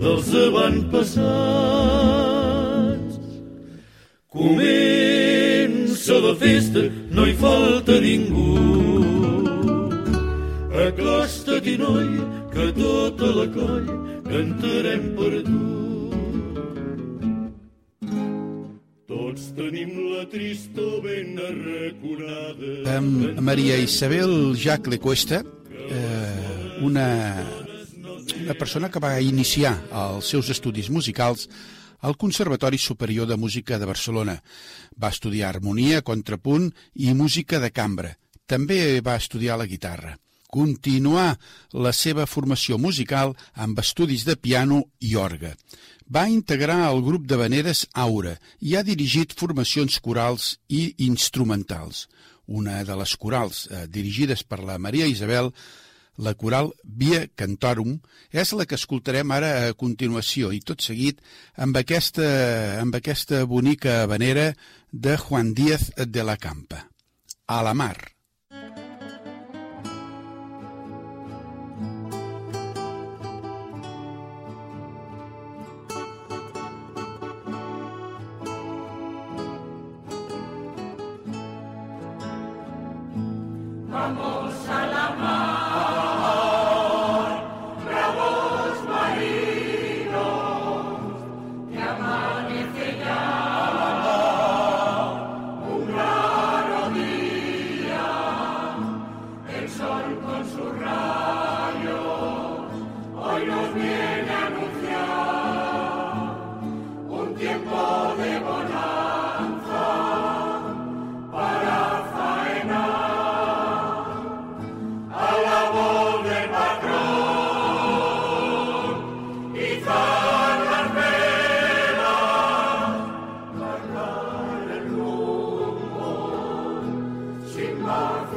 dels avantpassats. Comença la festa, no hi falta ningú. Acosta-t'hi, noi, que tota la colla cantarem per tu. Tots tenim la tristor ben arraconada. Amb Maria Isabel Jacques Lecuesta, eh, una, una persona que va iniciar els seus estudis musicals al Conservatori Superior de Música de Barcelona. Va estudiar harmonia, contrapunt i música de cambra. També va estudiar la guitarra. Continuà la seva formació musical amb estudis de piano i orgue. Va integrar el grup de veneres Aura i ha dirigit formacions corals i instrumentals. Una de les corals eh, dirigides per la Maria Isabel, la coral Via Cantorum, és la que escoltarem ara a continuació i tot seguit amb aquesta, amb aquesta bonica venera de Juan Díaz de la Campa. A la mar.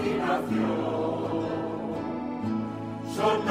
imaginación. Son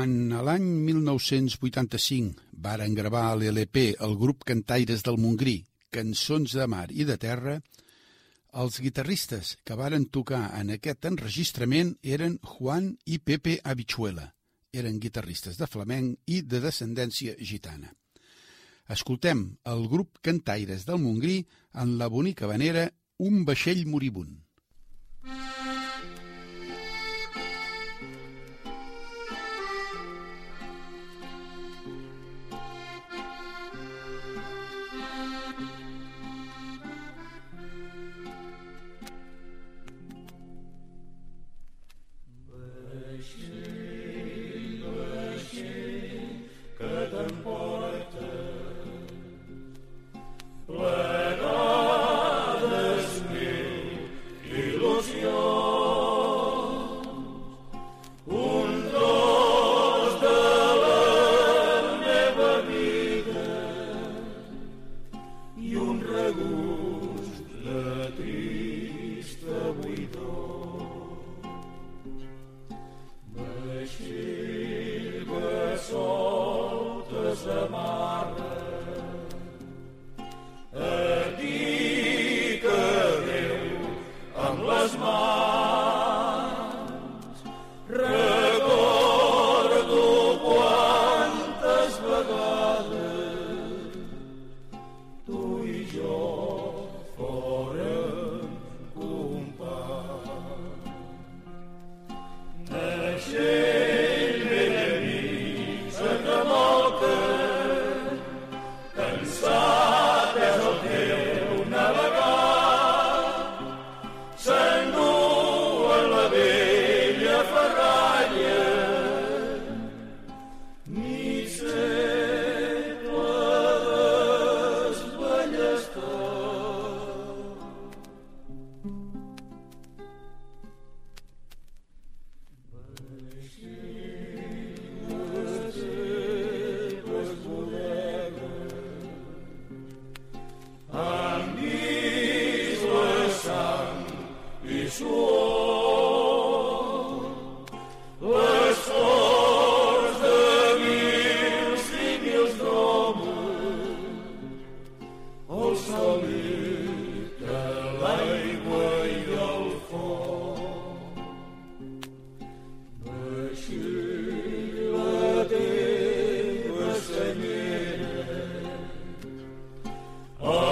Quan a l'any 1985 varen gravar a l'LP el grup Cantaires del Montgrí, Cançons de mar i de terra, els guitarristes que varen tocar en aquest enregistrament eren Juan i Pepe Abichuela. Eren guitarristes de flamenc i de descendència gitana. Escoltem el grup Cantaires del Montgrí en la bonica vanera Un vaixell moribund. Christus, Maria. Oh.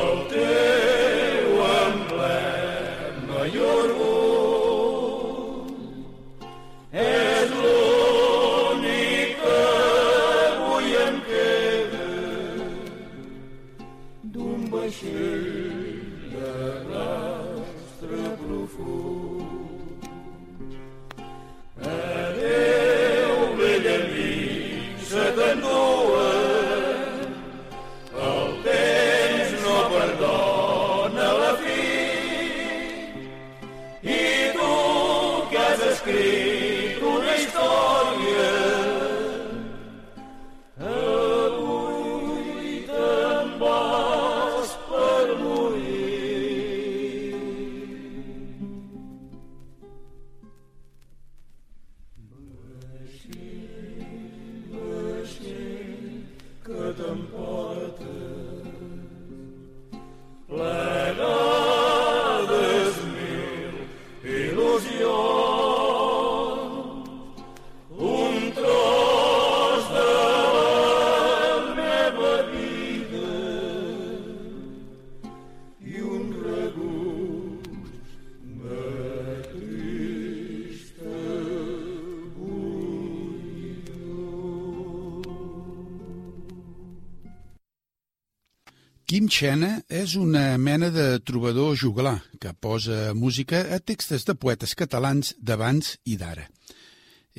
Xena és una mena de trobador juglar que posa música a textos de poetes catalans d'abans i d'ara.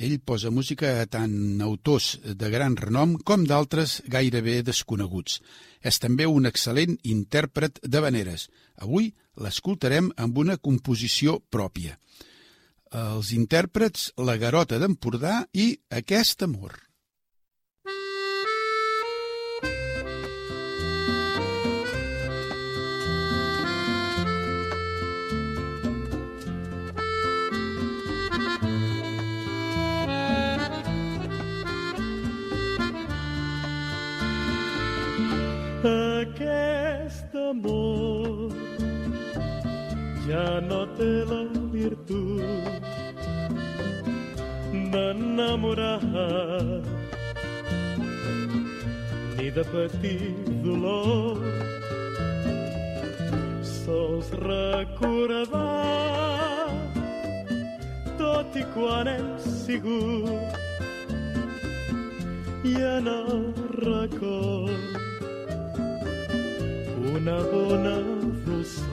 Ell posa música a tant autors de gran renom com d'altres gairebé desconeguts. És també un excel·lent intèrpret de veneres. Avui l'escoltarem amb una composició pròpia. Els intèrprets La Garota d'Empordà i Aquest amor. enamorar ni de patir dolor sols recordar tot i quan hem sigut i en el record una bona dolçor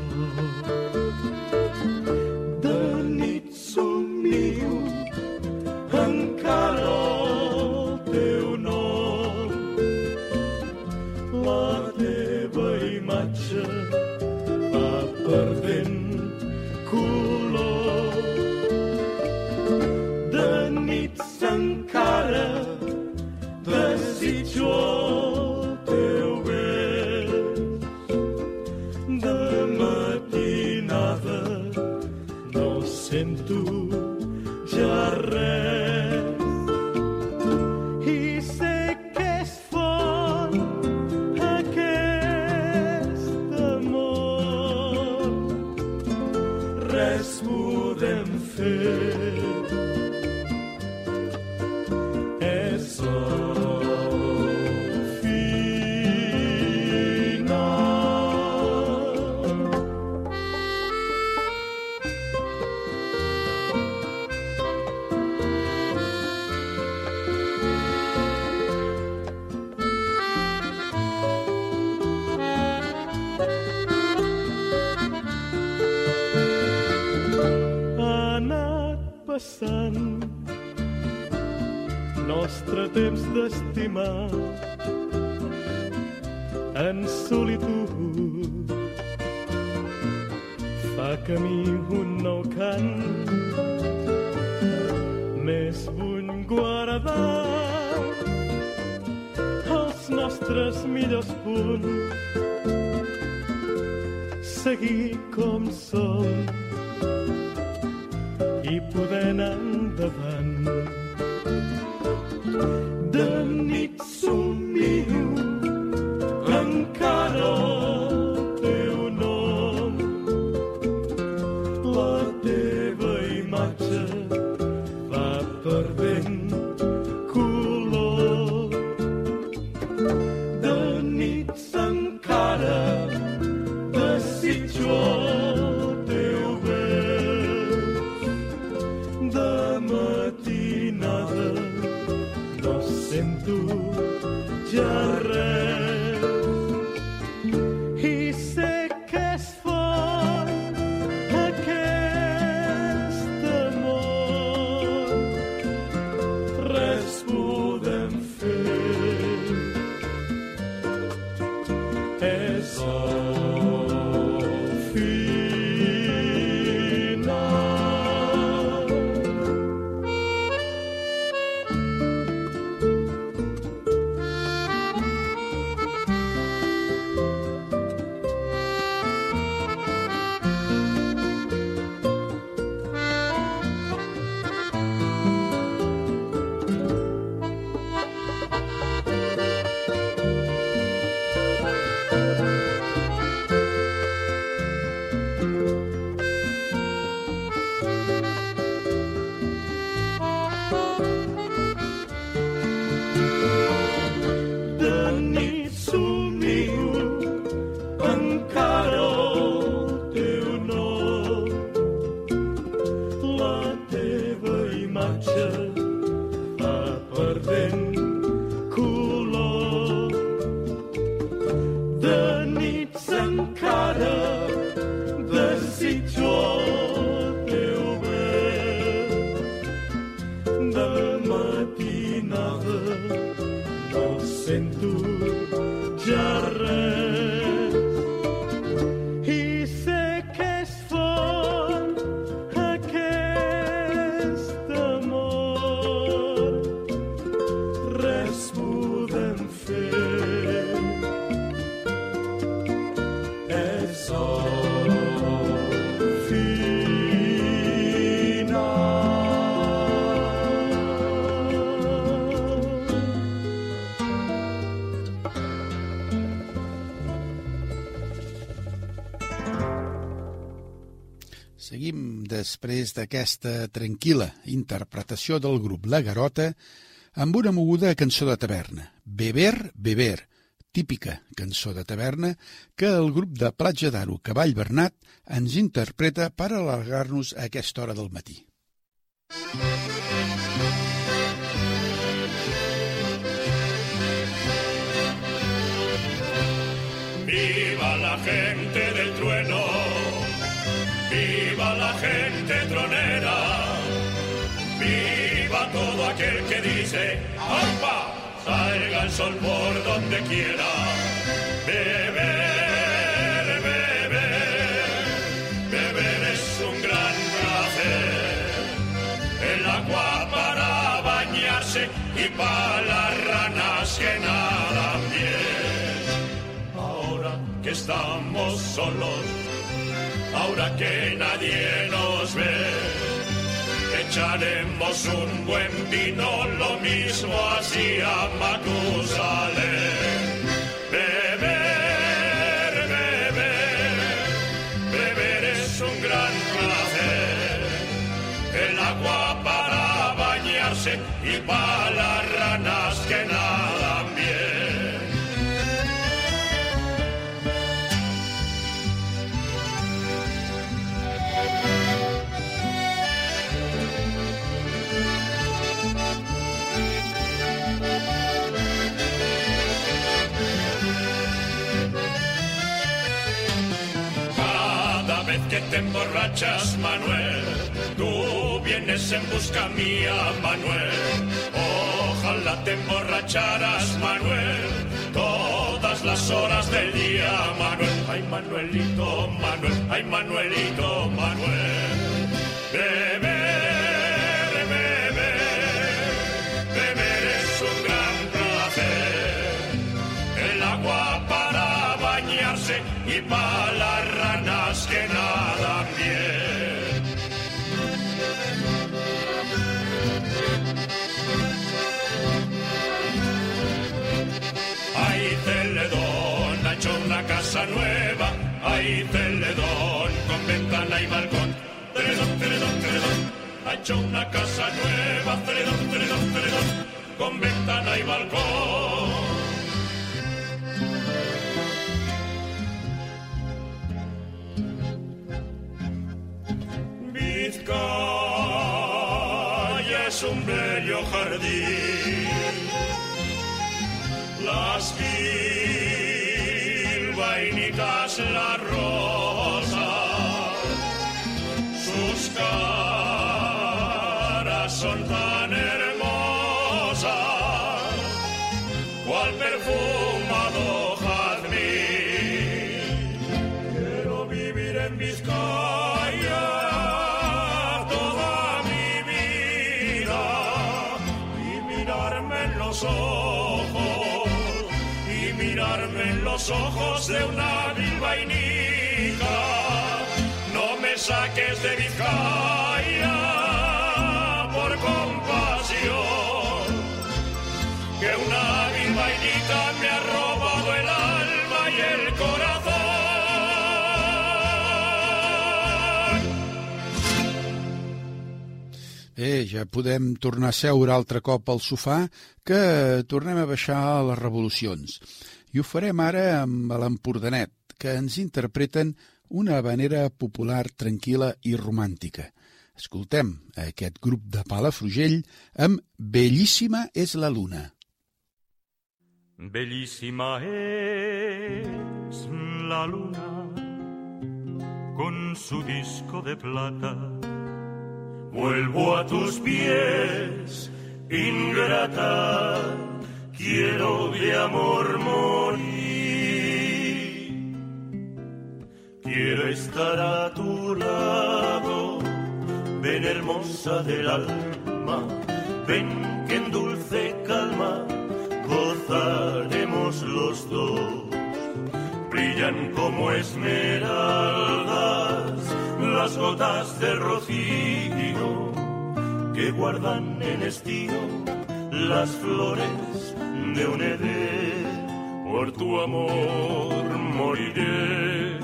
sumiu. engkau després d'aquesta tranquil·la interpretació del grup La Garota amb una moguda cançó de taverna, Beber, Beber, típica cançó de taverna que el grup de Platja d'Aro Cavall Bernat ens interpreta per alargar-nos a aquesta hora del matí. Viva la gente tronera, viva todo aquel que dice, ¡Alpa! Salga el sol por donde quiera. Beber, beber, beber es un gran placer. El agua para bañarse y para las ranas que nadan bien. Ahora que estamos solos, ahora que nadie nos ve echaremos un buen vino, lo mismo hacía Matusalén. Beber, beber, beber es un gran placer. El agua para bañarse y para las ranas te emborrachas, Manuel, tú vienes en busca mía, Manuel. Ojalá te emborracharas, Manuel, todas las horas del día, Manuel. Ay, Manuelito, Manuel, ay, Manuelito, Manuel. Agua para bañarse y para las ranas que nadan Hay Teledón, con ventana y balcón. Teledón, Teledón, Teledón, ha hecho una casa nueva. Teledón, Teledón, Teledón, con ventana y balcón. Vizcaya es un bello jardín. Las me saques de Vizcaya por compasión que una bilbainita me ha robado el alma y el corazón. Bé, ja podem tornar a seure altre cop al sofà que tornem a baixar a les revolucions. I ho farem ara amb l'Empordanet, que ens interpreten una habanera popular tranquil·la i romàntica. Escoltem aquest grup de Palafrugell amb Bellíssima és la luna. Bellísima es la luna con su disco de plata. Vuelvo a tus pies, ingrata, quiero de amor morir. Quiero estar a tu lado, ven hermosa del alma, ven que en dulce calma gozaremos los dos. Brillan como esmeraldas las gotas de rocío que guardan en estío las flores de un edén. Por tu amor moriré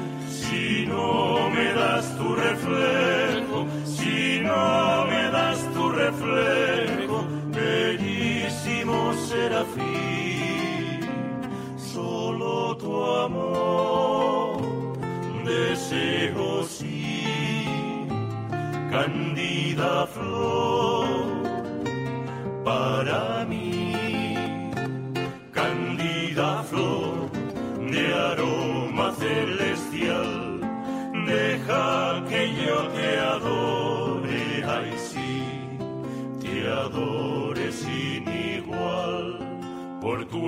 si no me das tu reflejo, si no me das tu reflejo, bellísimo serafín, solo tu amor deseo sí, cándida flor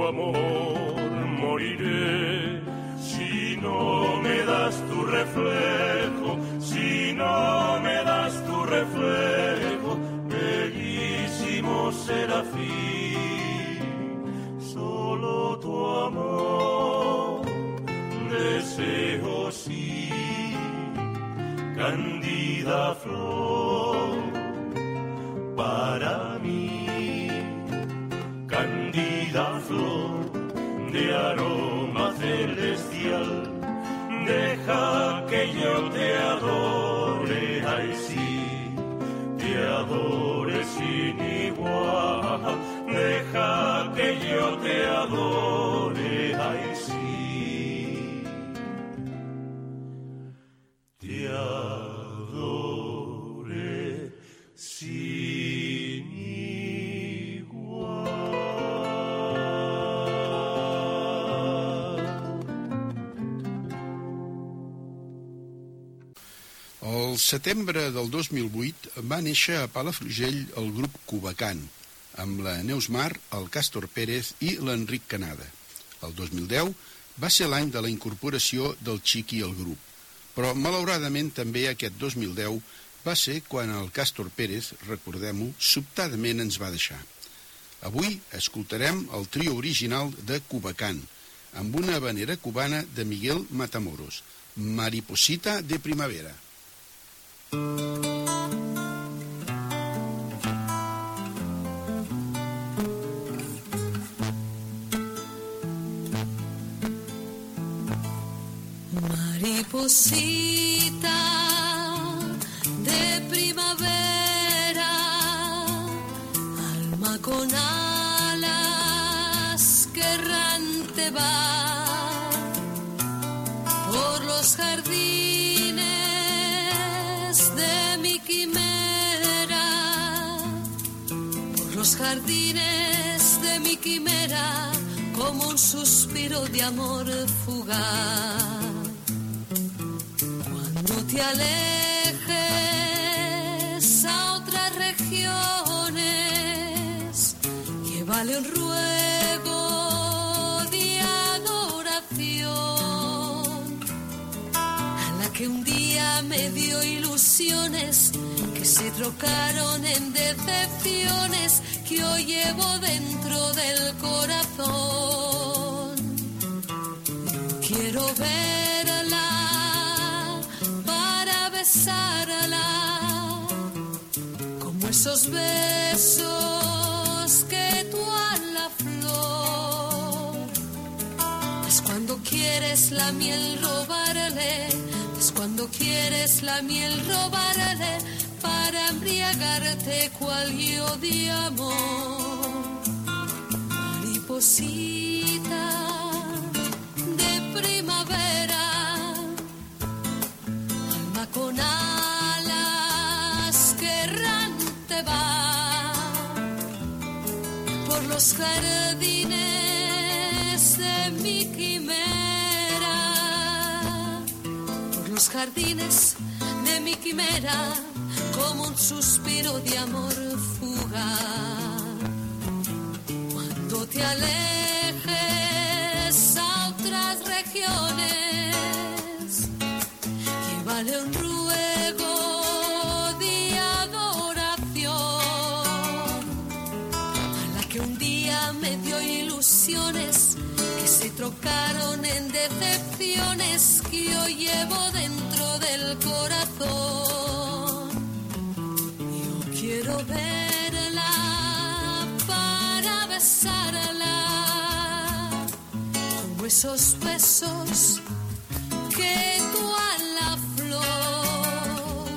amor moriré. Si no me das tu reflejo, si no me das tu reflejo, bellísimo serafín, solo tu amor deseo sí, cándida flor setembre del 2008 va néixer a Palafrugell el grup Cubacan, amb la Neus Mar, el Càstor Pérez i l'Enric Canada. El 2010 va ser l'any de la incorporació del Xiqui al grup, però malauradament també aquest 2010 va ser quan el Càstor Pérez, recordem-ho, sobtadament ens va deixar. Avui escoltarem el trio original de Cubacan, amb una habanera cubana de Miguel Matamoros, Mariposita de Primavera. Mariposita jardines de mi quimera, como un suspiro de amor fugaz. Cuando te alejes a otras regiones, llévale un ruego de adoración a la que un día me dio ilusiones se trocaron en decepciones que hoy llevo dentro del corazón. Quiero verla para besarla, como esos besos que tú a la flor. Es cuando quieres la miel robarle, es cuando quieres la miel robarle para embriagarte cual yo de amor. Mariposita de primavera alma con alas que errante va por los jardines de mi quimera, por los jardines de mi quimera, como un suspiro de amor fugaz. Cuando te alejes a otras regiones, llévale un ruego de adoración a la que un día me dio ilusiones que se trocaron en decepciones que yo llevo dentro del corazón. Quiero verla para besarla, como esos besos que tú a la flor.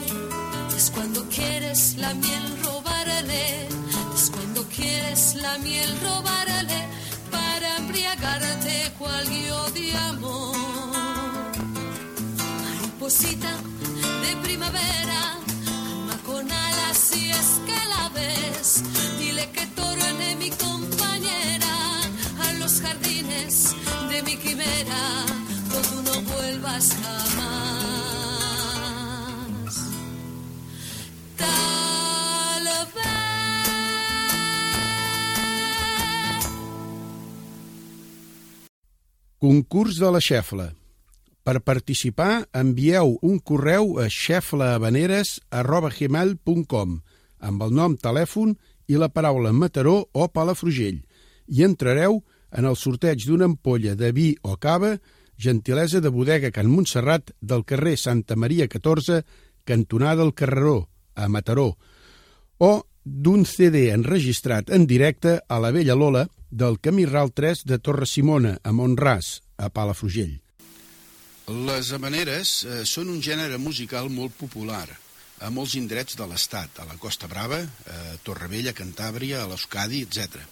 Es cuando quieres la miel robarle, es cuando quieres la miel robarle para embriagarte cual yo de amor. Mariposita de primavera jardines de mi quimera, no tú no vuelvas jamás. Tal vez. Concurs de la xefla. Per participar, envieu un correu a xeflahabaneres.gmail.com amb el nom, telèfon i la paraula Mataró o Palafrugell i entrareu en el sorteig d'una ampolla de vi o cava, gentilesa de bodega Can Montserrat del carrer Santa Maria 14, cantonada del Carreró, a Mataró, o d'un CD enregistrat en directe a la Vella Lola del Camí Ral 3 de Torre Simona, a Montràs, a Palafrugell. Les hamaneres eh, són un gènere musical molt popular a molts indrets de l'Estat, a la Costa Brava, a Torrevella, Cantàbria, a l'Euskadi, etc.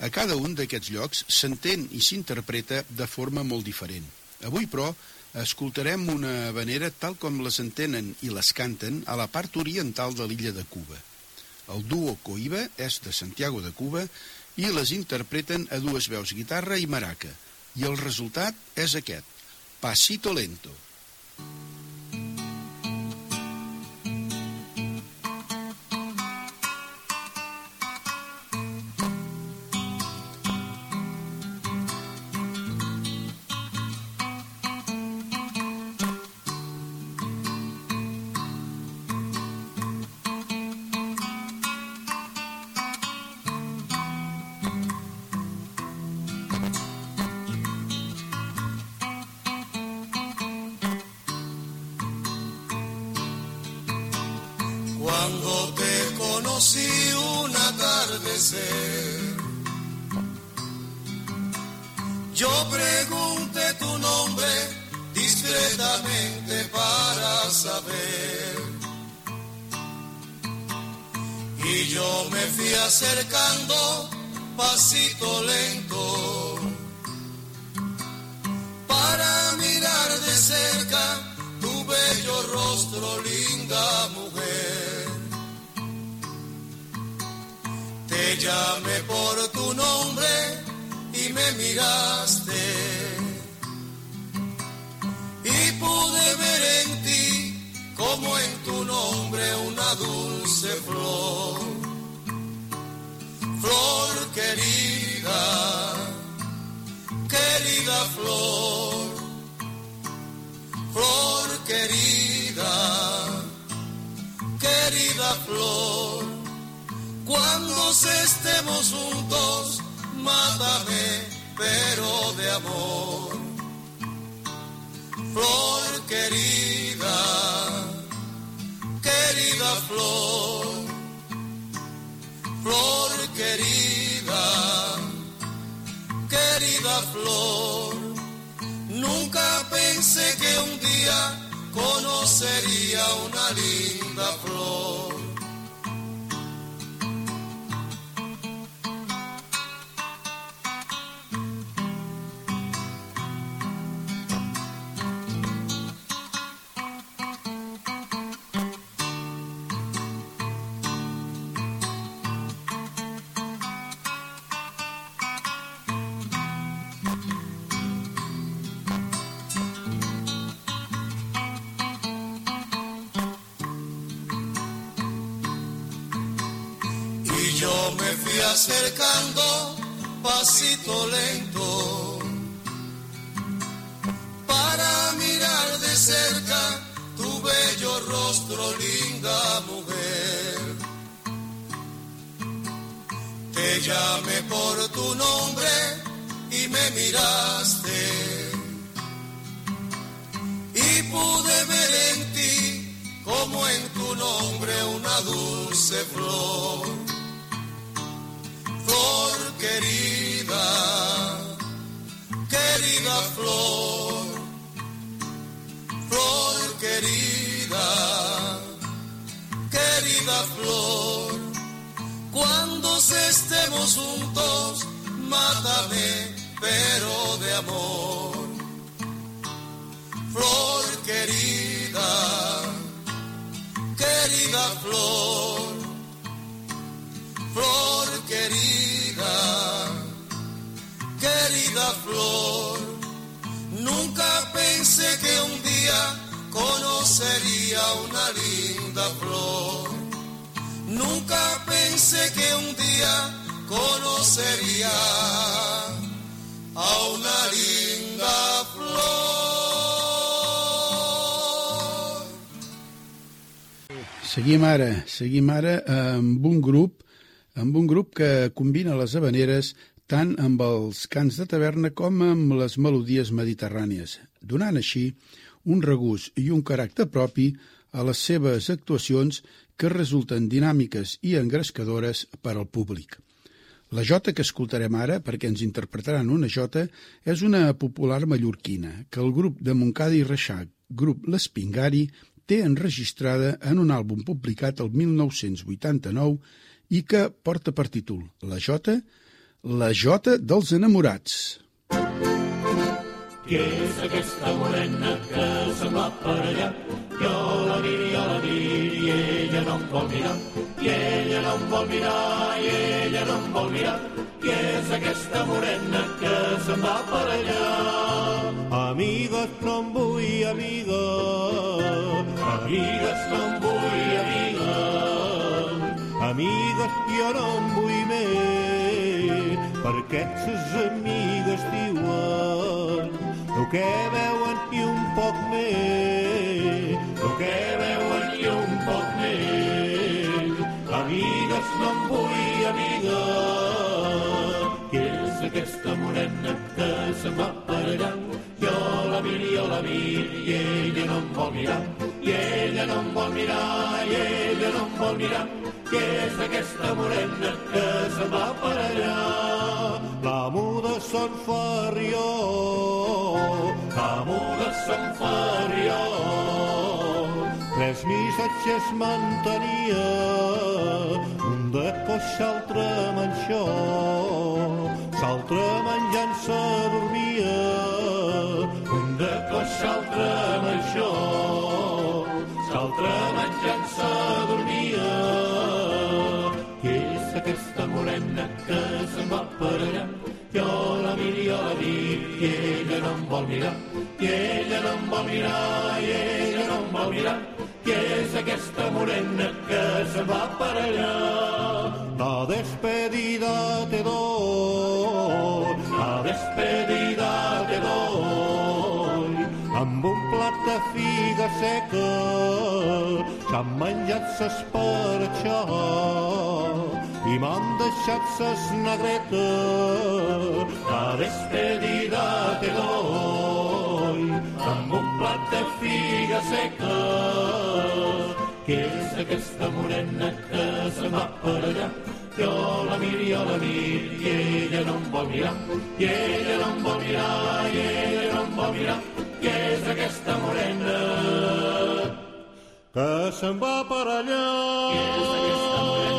A cada un d'aquests llocs s'entén i s'interpreta de forma molt diferent. Avui, però, escoltarem una habanera tal com les entenen i les canten a la part oriental de l'illa de Cuba. El duo Coiba és de Santiago de Cuba i les interpreten a dues veus guitarra i maraca. I el resultat és aquest, Pasito Lento. Cuando una dulce flor. Flor querida, querida flor flor querida, querida flor, cuando estemos juntos, mátame, pero de amor. Flor querida, querida flor, flor querida, querida flor. Nunca pensé que un día conocería una linda flor. Te llamé por tu nombre y me miraste. Y pude ver en ti como en tu nombre una dulce flor. Flor querida, querida flor, flor querida, querida flor, cuando estemos juntos, mátame, pero de amor, flor querida querida flor, flor querida, querida flor. Nunca pensé que un día conocería una linda flor. Nunca pensé que un día conocería a una linda flor. Seguim ara, seguim ara amb un grup amb un grup que combina les habaneres tant amb els cants de taverna com amb les melodies mediterrànies, donant així un regús i un caràcter propi a les seves actuacions que resulten dinàmiques i engrescadores per al públic. La jota que escoltarem ara, perquè ens interpretaran una jota, és una popular mallorquina que el grup de Montcada i Reixac, grup L'Espingari, té enregistrada en un àlbum publicat el 1989 i que porta per títol La Jota, la Jota dels enamorats. Qui és aquesta morena que se'n va per allà? Jo la miro, no em vol mirar. I ella no em vol mirar i ella no em vol mirar. Qui és aquesta morena que se'n va per allà? Amigues no em vull, amigues. Amigues no em vull, amigues. Amigues jo no em vull més, perquè ses amigues diuen el que veuen i un poc més. El que veuen Amigues no em vull, amigues. Qui és aquesta morena que se'n va per allà? Jo la miro, jo la miro i ella no em vol mirar. I ella no em vol mirar, i ella no em vol mirar. Qui és aquesta morena que se'n va per allà? La muda son Ferrió, Amo de Sant Farió. Tres missatges mantenia, un de coix, l'altre manxó, l'altre menjant-se dormia, Un de coix, altre majó, l'altre menjant-se dormia. Qui és aquesta morena que se'n va per allà? Jo la miro, jo la miro, i ella no em vol mirar. I ella no em vol mirar, i ella no em vol mirar. Aquesta morena que se'n va per allà? la despedida te doy, La despedida te doy. amb un plat de figa seca, s'han menjat ses per això, i m'han deixat ses negretes, La despedida te doy amb un plat de figa seca. Qui és aquesta morena que se'n va per allà? Jo la miro, jo la miro, i ella no em vol mirar. I ella no em vol mirar, i ella no em vol mirar. Qui és aquesta morena? que se'n va per allà. Qui és aquesta morena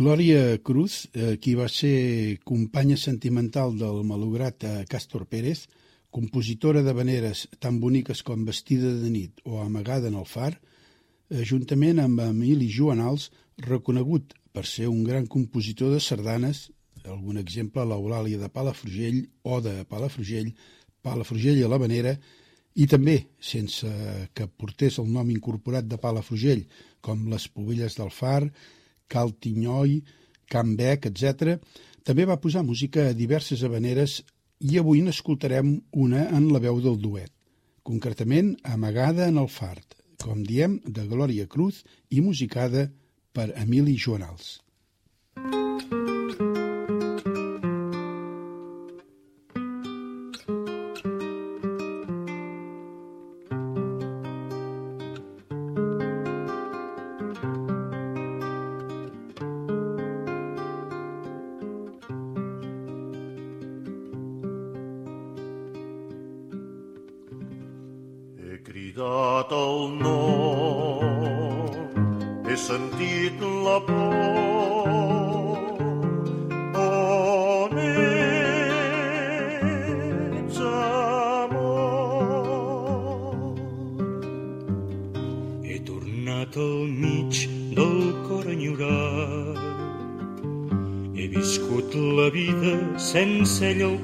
Glòria Cruz, eh, qui va ser companya sentimental del malograt eh, Càstor Pérez, compositora de veneres tan boniques com Vestida de nit o Amagada en el far, eh, juntament amb Emili Joanals, reconegut per ser un gran compositor de sardanes, algun exemple l'Eulàlia de Palafrugell, Oda a Palafrugell, Palafrugell a l'Havanera, i també, sense que portés el nom incorporat de Palafrugell, com les Pobelles del Far, Cal Tinyoi, Can Bec, etc. També va posar música a diverses habaneres i avui n'escoltarem una en la veu del duet, concretament Amagada en el fart, com diem, de Glòria Cruz i musicada per Emili Joanals. He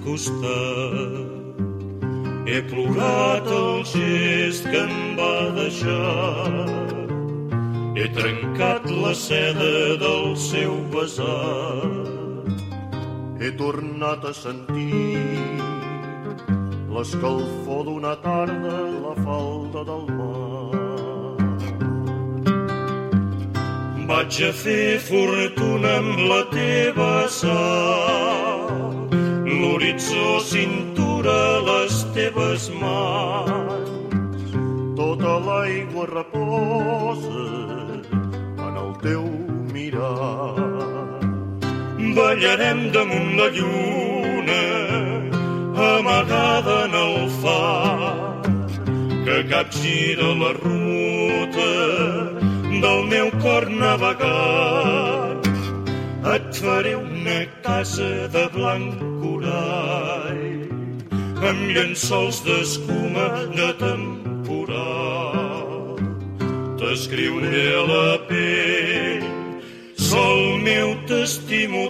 costat. He plorat el gest que em va deixar. He trencat la seda del seu besat. He tornat a sentir l'escalfor d'una tarda a la falda del mar. Vaig a fer fortuna amb la teva sal, l'horitzó cintura les teves mans. Tota l'aigua reposa en el teu mirar. Ballarem damunt la lluna amagada en el far que capgira la ruta del meu cor navegant. Faré una casa de blanc corall amb llençols d'escuma de temporal. T'escriuré a la pell sol meu t'estimo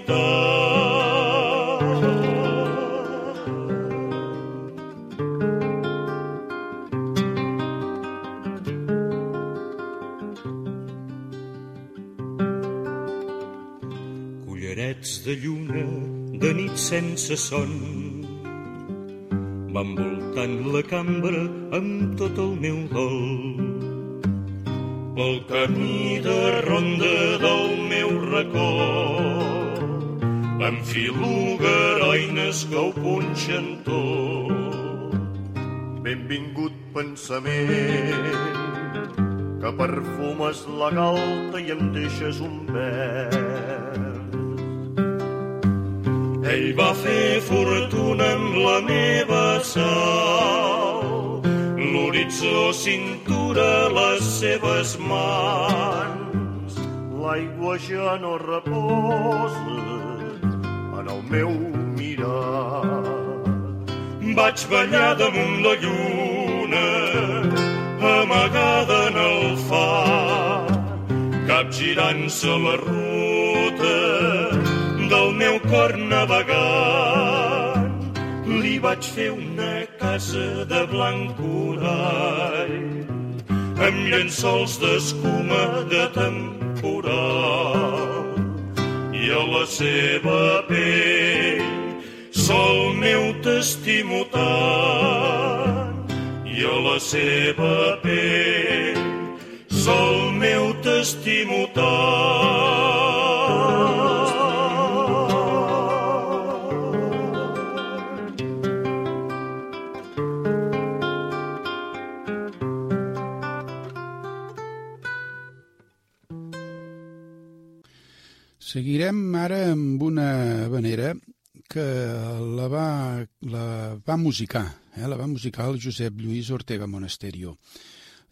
de lluna de nit sense son. Van voltant la cambra amb tot el meu dol. Pel camí de ronda del meu racó enfilo garoines que ho punxen tot. Benvingut pensament que perfumes la galta i em deixes un vers. Ell va fer fortuna amb la meva sal. L'horitzó cintura les seves mans. L'aigua ja no reposa en el meu mirar. Vaig ballar damunt la lluna, amagada en el far, capgirant-se la ruta del meu cor navegant. Li vaig fer una casa de blanc corall, amb llençols d'escuma de temporal. I a la seva pell sol meu t'estimo tant i a la seva pell sol meu t'estimo tant. Seguirem ara amb una vanera que la va, la va musicar, eh? la va musicar el Josep Lluís Ortega Monasterio.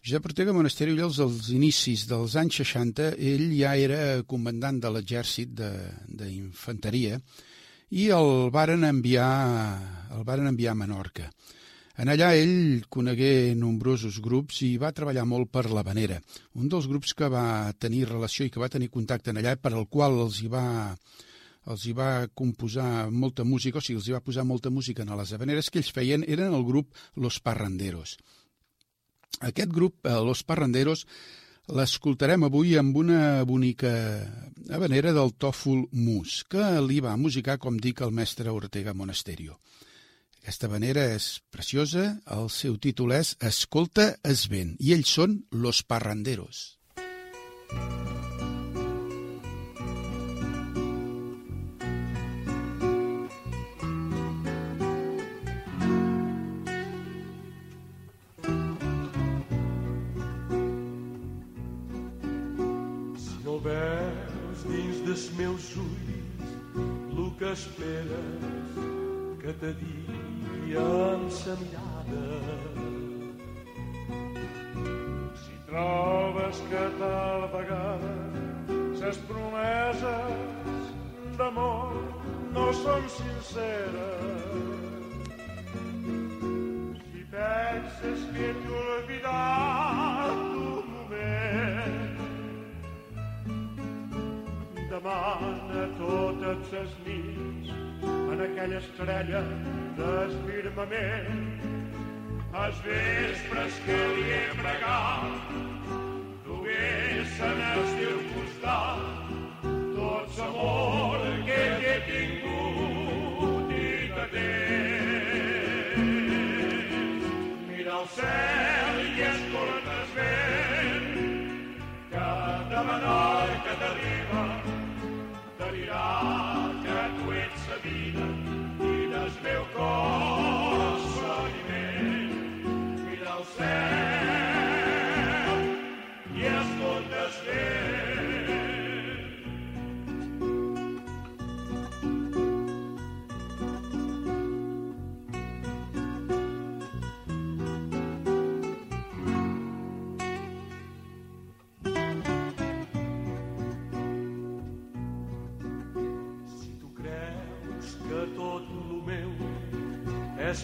Josep Ortega Monasterio, als, als inicis dels anys 60, ell ja era comandant de l'exèrcit d'infanteria i el varen enviar, el varen enviar a Menorca. En allà ell conegué nombrosos grups i va treballar molt per la Vanera. Un dels grups que va tenir relació i que va tenir contacte en allà per al qual els hi va, els hi va composar molta música, o sigui, els hi va posar molta música en les habaneres que ells feien, eren el grup Los Parranderos. Aquest grup, eh, Los Parranderos, l'escoltarem avui amb una bonica habanera del Tòfol Mus, que li va musicar, com dic, el mestre Ortega Monasterio. Aquesta habanera és preciosa, el seu títol és Escolta es vent, i ells són Los Parranderos. Veus dins dels meus ulls el que esperes te digui amb mirada. Si trobes que tal vegada ses promeses d'amor no són sinceres, si penses que t'he olvidat demana totes les nits en aquella estrella del firmament. Els vespres que li he pregat duguessin el seu costat tot l'amor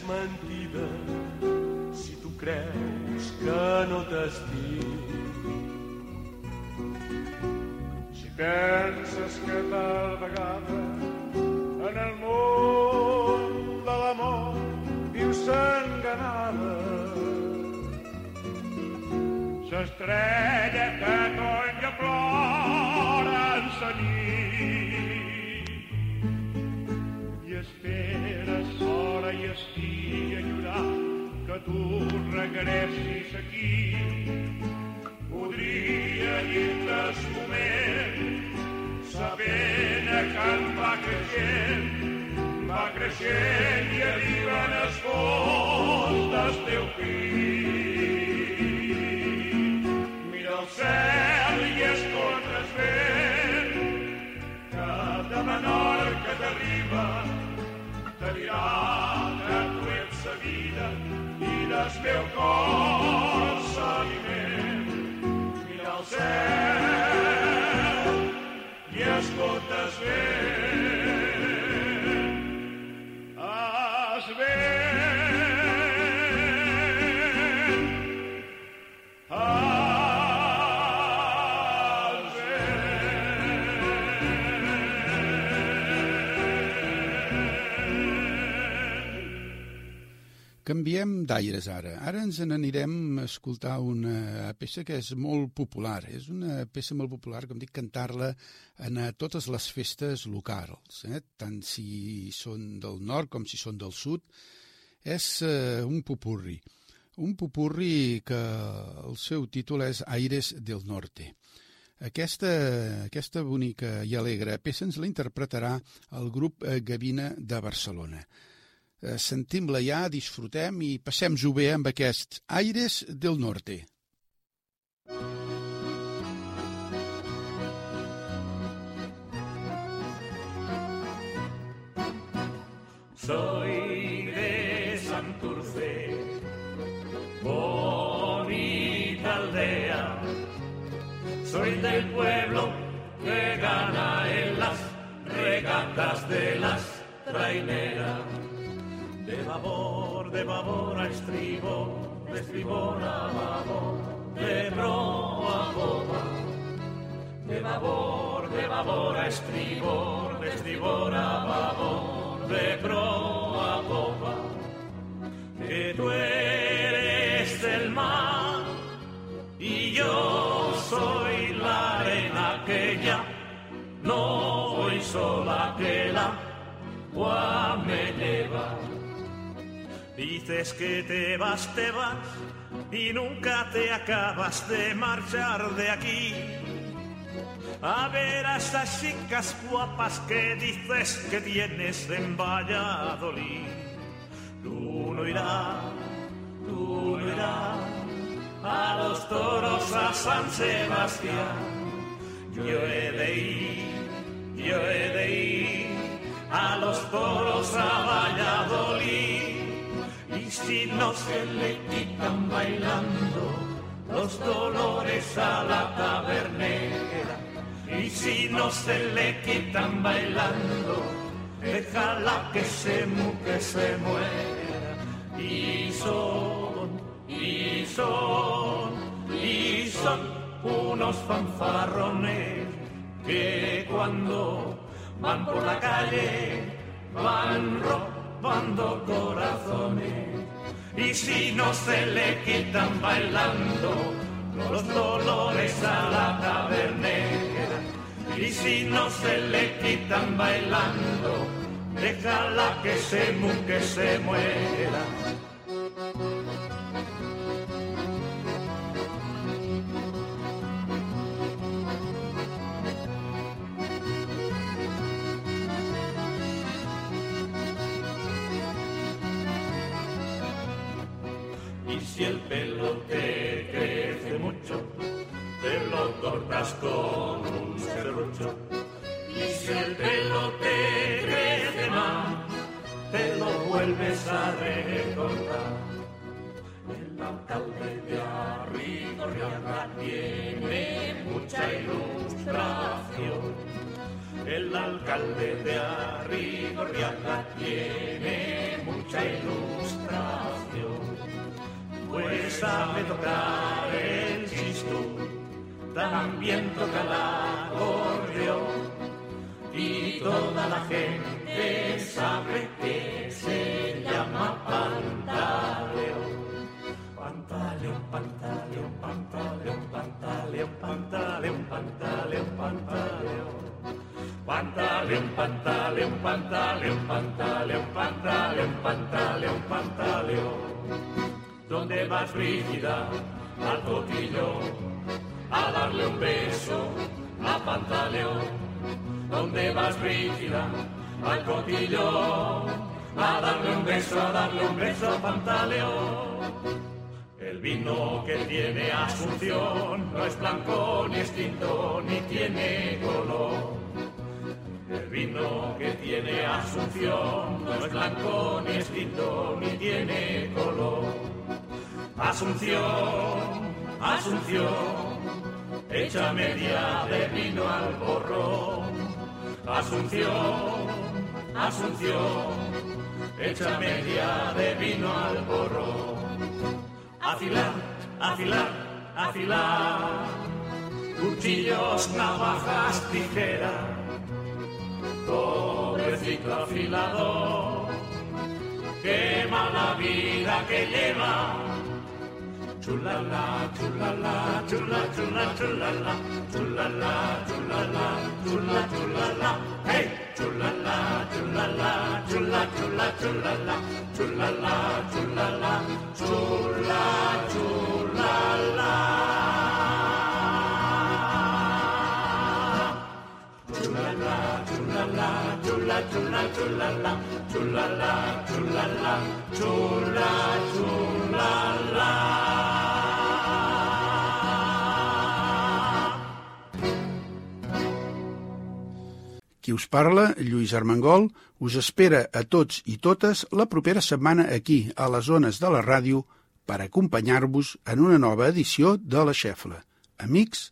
mentida, si tu creus que no t'estic, si penses que tal vegada en el món de l'amor vius enganada, S'estrella que tonya plora en sa nit i espera sola i llorant que tu regressis aquí. Podria dir-te moment sabent que en va creixent, va creixent i arriben els fons del teu pit. Mira el cel i escolta el vent que de t'arriba dirà que tu ets meu cor Canviem d'aires ara. Ara ens n'anirem a escoltar una peça que és molt popular. És una peça molt popular, com dic, cantar-la en a totes les festes locals, eh? tant si són del nord com si són del sud. És eh, un pupurri. Un pupurri que el seu títol és Aires del Norte. Aquesta, aquesta bonica i alegre peça ens la interpretarà el grup eh, Gavina de Barcelona. Eh, sentim-la ja, disfrutem i passem-ho bé amb aquests aires del norte. Soy de Santurce, bonita aldea. Soy del pueblo que gana en las regatas de las traineras. De babor, de babor a estribor, de estribor a babor, de proa a popa. De babor, de babor a estribor, de estribor a babor, de proa a popa. Que tú eres el mar y yo soy la arena que ya no voy sola que la. Dices que te vas, te vas y nunca te acabas de marchar de aquí. A ver a esas chicas guapas que dices que tienes en Valladolid. Tú no irás, tú no irás a los toros a San Sebastián. Yo he de ir, yo he de ir a los toros a Valladolid. Y si no se le quitan bailando los dolores a la tabernera. Y si no se le quitan bailando, déjala que se mu, se muera. Y son, y son, y son unos fanfarrones que cuando van por la calle van robando corazones. Y si no se le quitan bailando los dolores a la tabernera. Y si no se le quitan bailando déjala que se mu que se muera alcalde de Arrigorriaga tiene mucha ilustración. El alcalde de Arrigorriaga tiene mucha ilustración pues sabe tocar el chisto, también toca el acordeón y toda la gente sabe que se llama pantaleón. Pantaleón, pantaleón, pantaleón, pantaleón, pantaleón, pantaleón, pantaleón. ¿Dónde vas, Brígida? Al cotillo, a darle un beso a Pantaleón. ¿Dónde vas, Brígida? Al cotillo, a darle un beso, a darle un beso a Pantaleón. El vino que tiene Asunción no es blanco ni es tinto ni tiene color. El vino que tiene Asunción no es blanco ni es tinto ni tiene color. Asunción, Asunción, echa media de vino al borrón. Asunción, Asunción, echa media de vino al borrón. Afilar, afilar, afilar, cuchillos, navajas, tijeras, pobrecito afilador, qué mala vida que lleva. Chulala, chulala, chula, chula, chulala, chulala, chulala, chula, chulala, hey, chulala, chulala, chula, chula, chulala, chulala, chulala, chula. Chulala, chula, chula, chulala. Qui us parla, Lluís Armengol, us espera a tots i totes la propera setmana aquí, a les zones de la ràdio, per acompanyar-vos en una nova edició de La Xefla. Amics,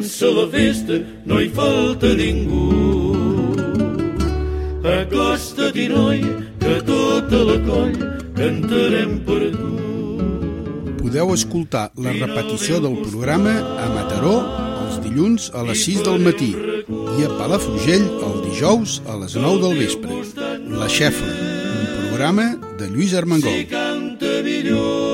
Comença la festa, no hi falta ningú. Acosta-t'hi, noi, que tota la colla cantarem per tu. Podeu escoltar la repetició del programa a Mataró els dilluns a les 6 del matí i a Palafrugell el dijous a les 9 del vespre. La Xefla, un programa de Lluís Armengol. Si canta millor